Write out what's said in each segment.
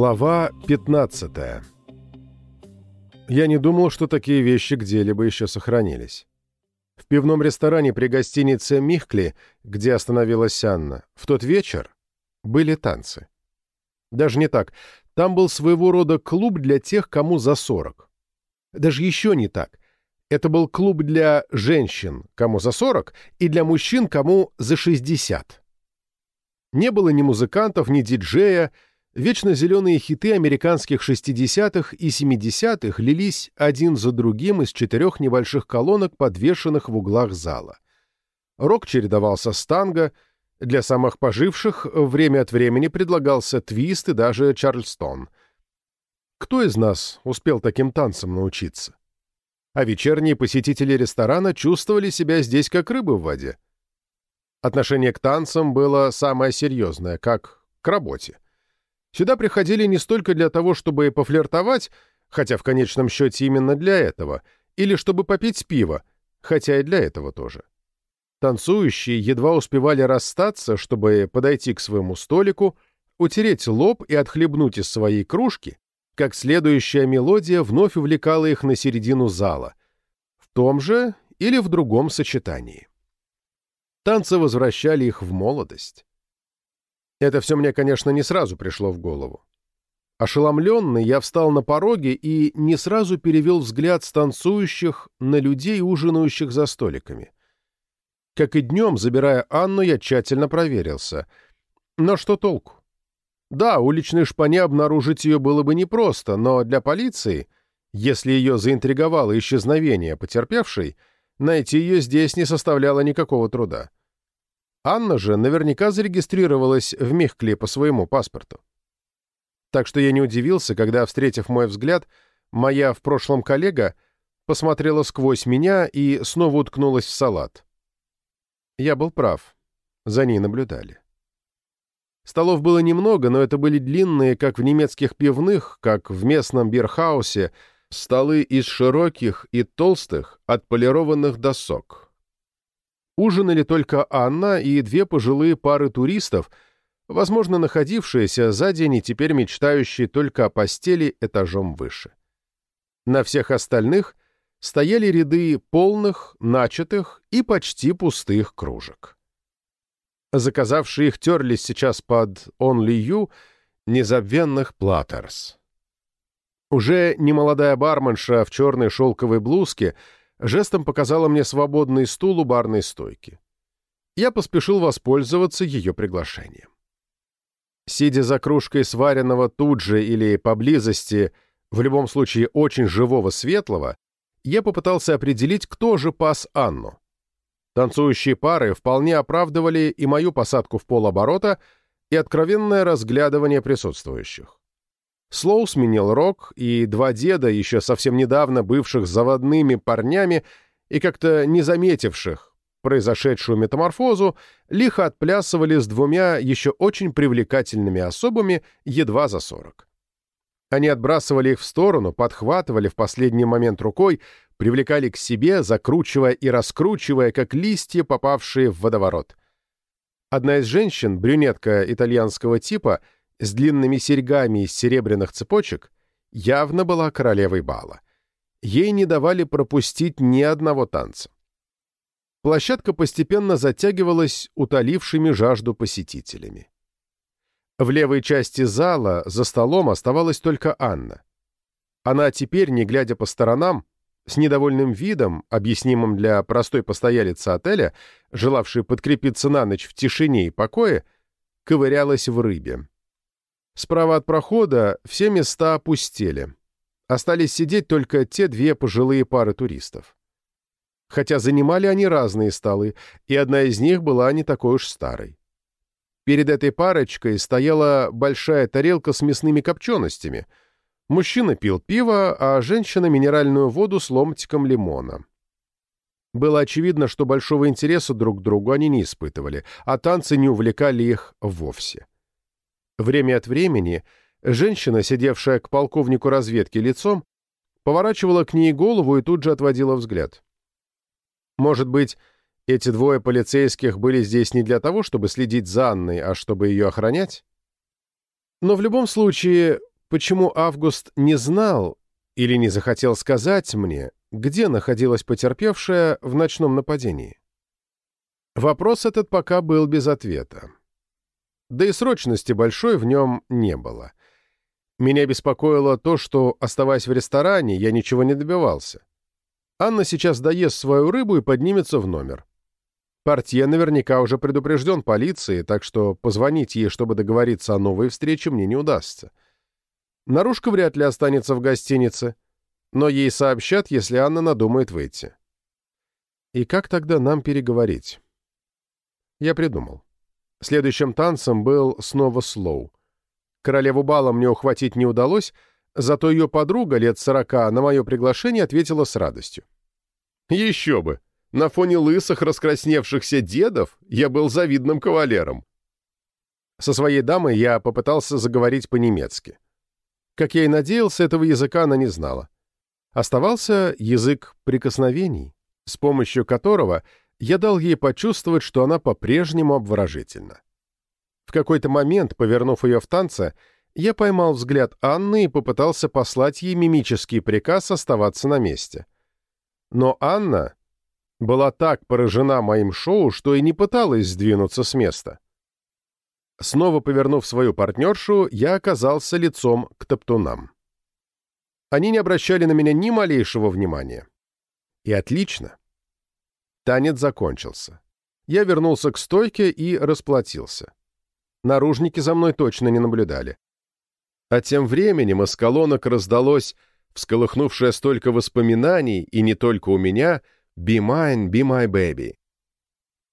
Глава 15 Я не думал, что такие вещи где-либо еще сохранились. В пивном ресторане при гостинице «Михкли», где остановилась Анна, в тот вечер были танцы. Даже не так. Там был своего рода клуб для тех, кому за 40. Даже еще не так. Это был клуб для женщин, кому за 40, и для мужчин, кому за 60. Не было ни музыкантов, ни диджея, Вечно зеленые хиты американских 60-х и 70-х лились один за другим из четырех небольших колонок, подвешенных в углах зала. Рок чередовался с танго, для самых поживших время от времени предлагался твист и даже чарльстон. Кто из нас успел таким танцам научиться? А вечерние посетители ресторана чувствовали себя здесь как рыбы в воде. Отношение к танцам было самое серьезное, как к работе. Сюда приходили не столько для того, чтобы пофлиртовать, хотя в конечном счете именно для этого, или чтобы попить пиво, хотя и для этого тоже. Танцующие едва успевали расстаться, чтобы подойти к своему столику, утереть лоб и отхлебнуть из своей кружки, как следующая мелодия вновь увлекала их на середину зала, в том же или в другом сочетании. Танцы возвращали их в молодость. Это все мне, конечно, не сразу пришло в голову. Ошеломленный, я встал на пороге и не сразу перевел взгляд с танцующих на людей, ужинающих за столиками. Как и днем, забирая Анну, я тщательно проверился. Но что толку? Да, уличной шпане обнаружить ее было бы непросто, но для полиции, если ее заинтриговало исчезновение потерпевшей, найти ее здесь не составляло никакого труда. Анна же наверняка зарегистрировалась в Мехкле по своему паспорту. Так что я не удивился, когда, встретив мой взгляд, моя в прошлом коллега посмотрела сквозь меня и снова уткнулась в салат. Я был прав. За ней наблюдали. Столов было немного, но это были длинные, как в немецких пивных, как в местном бирхаусе, столы из широких и толстых отполированных досок. Ужинали только Анна и две пожилые пары туристов, возможно, находившиеся за день и теперь мечтающие только о постели этажом выше. На всех остальных стояли ряды полных, начатых и почти пустых кружек. Заказавшие их терлись сейчас под «Only You» незабвенных платтерс. Уже немолодая барменша в черной шелковой блузке — жестом показала мне свободный стул у барной стойки. Я поспешил воспользоваться ее приглашением. Сидя за кружкой сваренного тут же или поблизости, в любом случае очень живого светлого, я попытался определить, кто же пас Анну. Танцующие пары вполне оправдывали и мою посадку в полоборота, и откровенное разглядывание присутствующих. Слоу сменил рок, и два деда, еще совсем недавно бывших заводными парнями и как-то не заметивших произошедшую метаморфозу, лихо отплясывали с двумя еще очень привлекательными особами едва за сорок. Они отбрасывали их в сторону, подхватывали в последний момент рукой, привлекали к себе, закручивая и раскручивая, как листья, попавшие в водоворот. Одна из женщин, брюнетка итальянского типа, — с длинными серьгами из серебряных цепочек, явно была королевой бала. Ей не давали пропустить ни одного танца. Площадка постепенно затягивалась утолившими жажду посетителями. В левой части зала за столом оставалась только Анна. Она теперь, не глядя по сторонам, с недовольным видом, объяснимым для простой постоялицы отеля, желавшей подкрепиться на ночь в тишине и покое, ковырялась в рыбе. Справа от прохода все места опустели. Остались сидеть только те две пожилые пары туристов. Хотя занимали они разные столы, и одна из них была не такой уж старой. Перед этой парочкой стояла большая тарелка с мясными копченостями. Мужчина пил пиво, а женщина — минеральную воду с ломтиком лимона. Было очевидно, что большого интереса друг к другу они не испытывали, а танцы не увлекали их вовсе. Время от времени женщина, сидевшая к полковнику разведки лицом, поворачивала к ней голову и тут же отводила взгляд. Может быть, эти двое полицейских были здесь не для того, чтобы следить за Анной, а чтобы ее охранять? Но в любом случае, почему Август не знал или не захотел сказать мне, где находилась потерпевшая в ночном нападении. Вопрос этот пока был без ответа. Да и срочности большой в нем не было. Меня беспокоило то, что, оставаясь в ресторане, я ничего не добивался. Анна сейчас доест свою рыбу и поднимется в номер. Портье наверняка уже предупрежден полицией, так что позвонить ей, чтобы договориться о новой встрече, мне не удастся. Нарушка вряд ли останется в гостинице, но ей сообщат, если Анна надумает выйти. И как тогда нам переговорить? Я придумал. Следующим танцем был снова слоу. Королеву бала мне ухватить не удалось, зато ее подруга лет сорока на мое приглашение ответила с радостью. «Еще бы! На фоне лысых раскрасневшихся дедов я был завидным кавалером». Со своей дамой я попытался заговорить по-немецки. Как я и надеялся, этого языка она не знала. Оставался язык прикосновений, с помощью которого я дал ей почувствовать, что она по-прежнему обворожительна. В какой-то момент, повернув ее в танце, я поймал взгляд Анны и попытался послать ей мимический приказ оставаться на месте. Но Анна была так поражена моим шоу, что и не пыталась сдвинуться с места. Снова повернув свою партнершу, я оказался лицом к топтунам. Они не обращали на меня ни малейшего внимания. И отлично. Танец закончился. Я вернулся к стойке и расплатился. Наружники за мной точно не наблюдали. А тем временем из колонок раздалось, всколыхнувшее столько воспоминаний, и не только у меня, «Be mine, be my baby».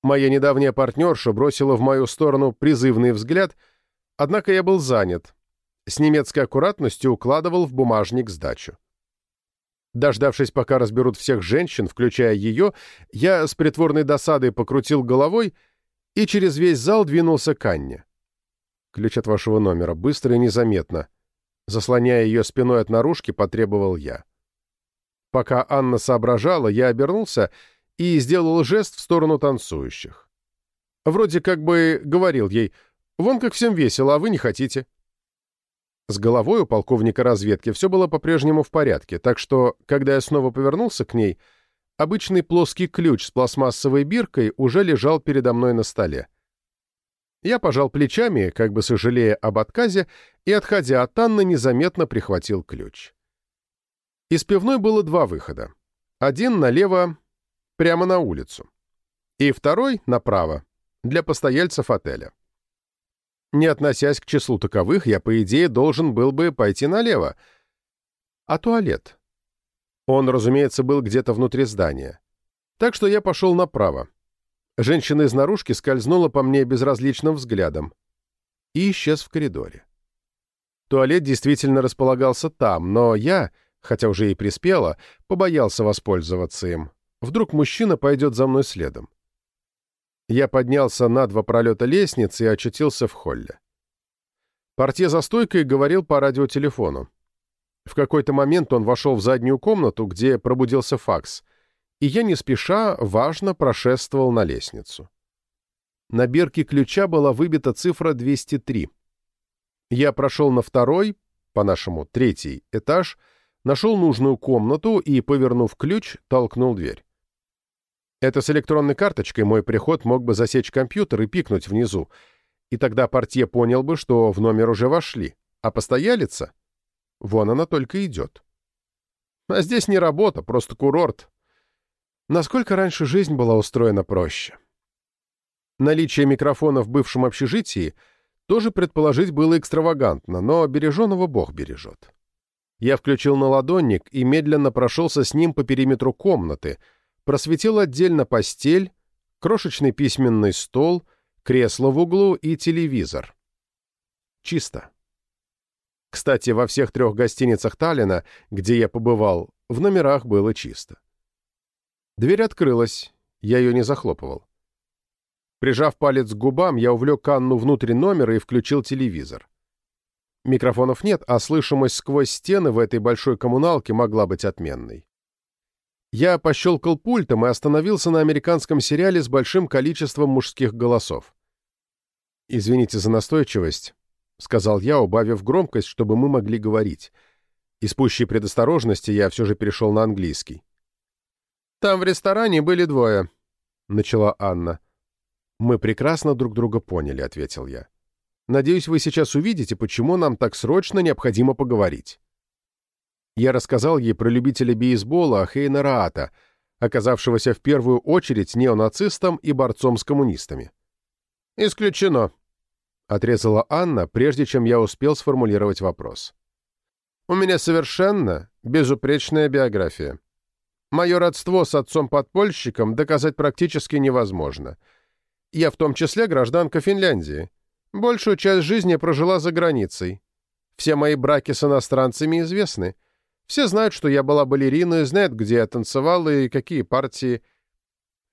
Моя недавняя партнерша бросила в мою сторону призывный взгляд, однако я был занят. С немецкой аккуратностью укладывал в бумажник сдачу. Дождавшись, пока разберут всех женщин, включая ее, я с притворной досадой покрутил головой и через весь зал двинулся к Анне. Ключ от вашего номера. Быстро и незаметно. Заслоняя ее спиной от наружки, потребовал я. Пока Анна соображала, я обернулся и сделал жест в сторону танцующих. Вроде как бы говорил ей, «Вон как всем весело, а вы не хотите». С головой у полковника разведки все было по-прежнему в порядке, так что, когда я снова повернулся к ней, обычный плоский ключ с пластмассовой биркой уже лежал передо мной на столе. Я пожал плечами, как бы сожалея об отказе, и, отходя от Анны, незаметно прихватил ключ. Из пивной было два выхода. Один налево, прямо на улицу. И второй направо, для постояльцев отеля. Не относясь к числу таковых, я, по идее, должен был бы пойти налево. А туалет? Он, разумеется, был где-то внутри здания. Так что я пошел направо. Женщина из наружки скользнула по мне безразличным взглядом и исчез в коридоре. Туалет действительно располагался там, но я, хотя уже и приспела, побоялся воспользоваться им. Вдруг мужчина пойдет за мной следом. Я поднялся на два пролета лестницы и очутился в холле. Портье за стойкой говорил по радиотелефону. В какой-то момент он вошел в заднюю комнату, где пробудился факс — и я не спеша, важно прошествовал на лестницу. На бирке ключа была выбита цифра 203. Я прошел на второй, по-нашему третий этаж, нашел нужную комнату и, повернув ключ, толкнул дверь. Это с электронной карточкой мой приход мог бы засечь компьютер и пикнуть внизу, и тогда портье понял бы, что в номер уже вошли, а постоялица? Вон она только идет. А здесь не работа, просто курорт, Насколько раньше жизнь была устроена проще. Наличие микрофона в бывшем общежитии тоже предположить было экстравагантно, но береженого Бог бережет. Я включил наладонник и медленно прошелся с ним по периметру комнаты, просветил отдельно постель, крошечный письменный стол, кресло в углу и телевизор. Чисто. Кстати, во всех трех гостиницах Таллина, где я побывал, в номерах было чисто. Дверь открылась, я ее не захлопывал. Прижав палец к губам, я увлек Анну внутрь номера и включил телевизор. Микрофонов нет, а слышимость сквозь стены в этой большой коммуналке могла быть отменной. Я пощелкал пультом и остановился на американском сериале с большим количеством мужских голосов. Извините за настойчивость. — сказал я, убавив громкость, чтобы мы могли говорить. Из пущей предосторожности я все же перешел на английский. «Там в ресторане были двое», — начала Анна. «Мы прекрасно друг друга поняли», — ответил я. «Надеюсь, вы сейчас увидите, почему нам так срочно необходимо поговорить». Я рассказал ей про любителя бейсбола Хейна Раата, оказавшегося в первую очередь неонацистом и борцом с коммунистами. «Исключено», — отрезала Анна, прежде чем я успел сформулировать вопрос. «У меня совершенно безупречная биография. Мое родство с отцом-подпольщиком доказать практически невозможно. Я в том числе гражданка Финляндии. Большую часть жизни прожила за границей. Все мои браки с иностранцами известны. Все знают, что я была балериной, знают, где я танцевала и какие партии.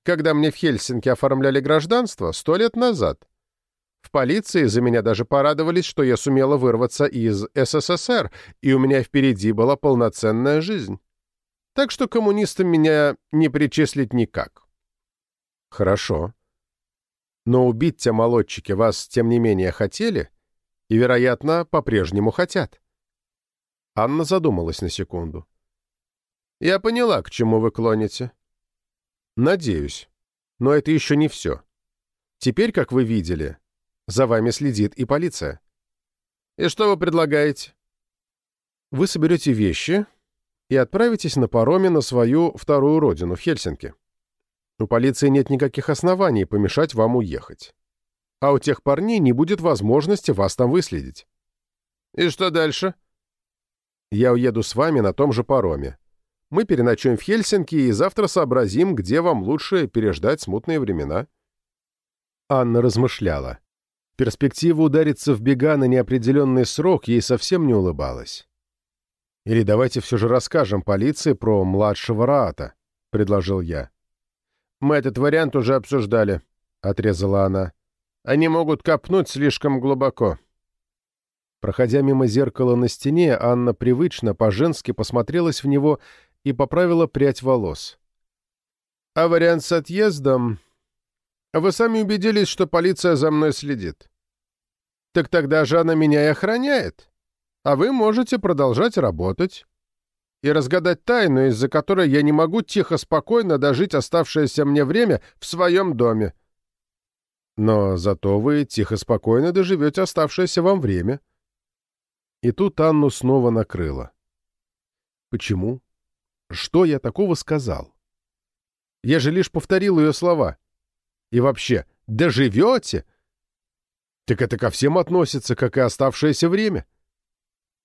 Когда мне в Хельсинки оформляли гражданство, сто лет назад. В полиции за меня даже порадовались, что я сумела вырваться из СССР, и у меня впереди была полноценная жизнь. Так что коммунистам меня не причислить никак. Хорошо. Но убить те молодчики вас, тем не менее, хотели и, вероятно, по-прежнему хотят. Анна задумалась на секунду. «Я поняла, к чему вы клоните». «Надеюсь. Но это еще не все. Теперь, как вы видели, за вами следит и полиция». «И что вы предлагаете?» «Вы соберете вещи и отправитесь на пароме на свою вторую родину, в Хельсинки. У полиции нет никаких оснований помешать вам уехать. А у тех парней не будет возможности вас там выследить». «И что дальше?» Я уеду с вами на том же пароме. Мы переночуем в Хельсинки и завтра сообразим, где вам лучше переждать смутные времена». Анна размышляла. Перспектива удариться в бега на неопределенный срок ей совсем не улыбалась. «Или давайте все же расскажем полиции про младшего Раата», — предложил я. «Мы этот вариант уже обсуждали», — отрезала она. «Они могут копнуть слишком глубоко». Проходя мимо зеркала на стене, Анна привычно, по-женски посмотрелась в него и поправила прядь волос. «А вариант с отъездом? Вы сами убедились, что полиция за мной следит. Так тогда же она меня и охраняет, а вы можете продолжать работать» и разгадать тайну, из-за которой я не могу тихо-спокойно дожить оставшееся мне время в своем доме. Но зато вы тихо-спокойно доживете оставшееся вам время. И тут Анну снова накрыло. Почему? Что я такого сказал? Я же лишь повторил ее слова. И вообще, доживете? Так это ко всем относится, как и оставшееся время.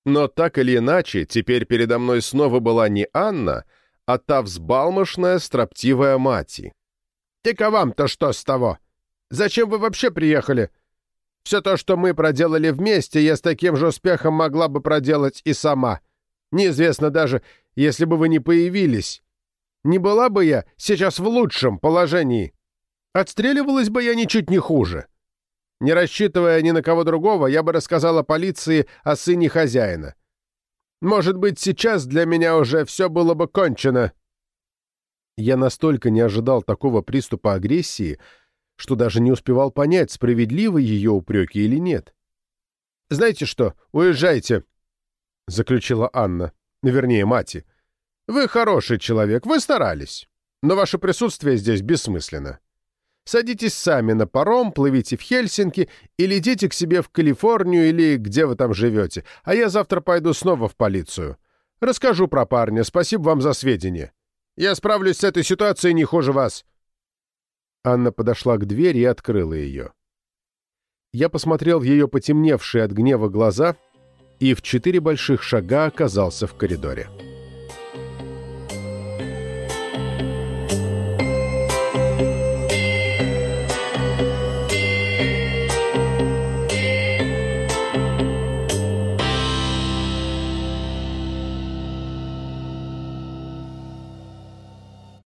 Но так или иначе, теперь передо мной снова была не Анна, а та взбалмошная, строптивая мати. «Так а вам-то что с того? Зачем вы вообще приехали? Все то, что мы проделали вместе, я с таким же успехом могла бы проделать и сама. Неизвестно даже, если бы вы не появились. Не была бы я сейчас в лучшем положении. Отстреливалась бы я ничуть не хуже. Не рассчитывая ни на кого другого, я бы рассказала полиции о сыне хозяина. Может быть, сейчас для меня уже все было бы кончено. Я настолько не ожидал такого приступа агрессии, что даже не успевал понять, справедливы ее упреки или нет. «Знаете что, уезжайте», — заключила Анна, вернее, мати. «Вы хороший человек, вы старались, но ваше присутствие здесь бессмысленно. Садитесь сами на паром, плывите в Хельсинки и летите к себе в Калифорнию или где вы там живете, а я завтра пойду снова в полицию. Расскажу про парня, спасибо вам за сведения. Я справлюсь с этой ситуацией не хуже вас». Анна подошла к двери и открыла ее. Я посмотрел в ее потемневшие от гнева глаза и в четыре больших шага оказался в коридоре.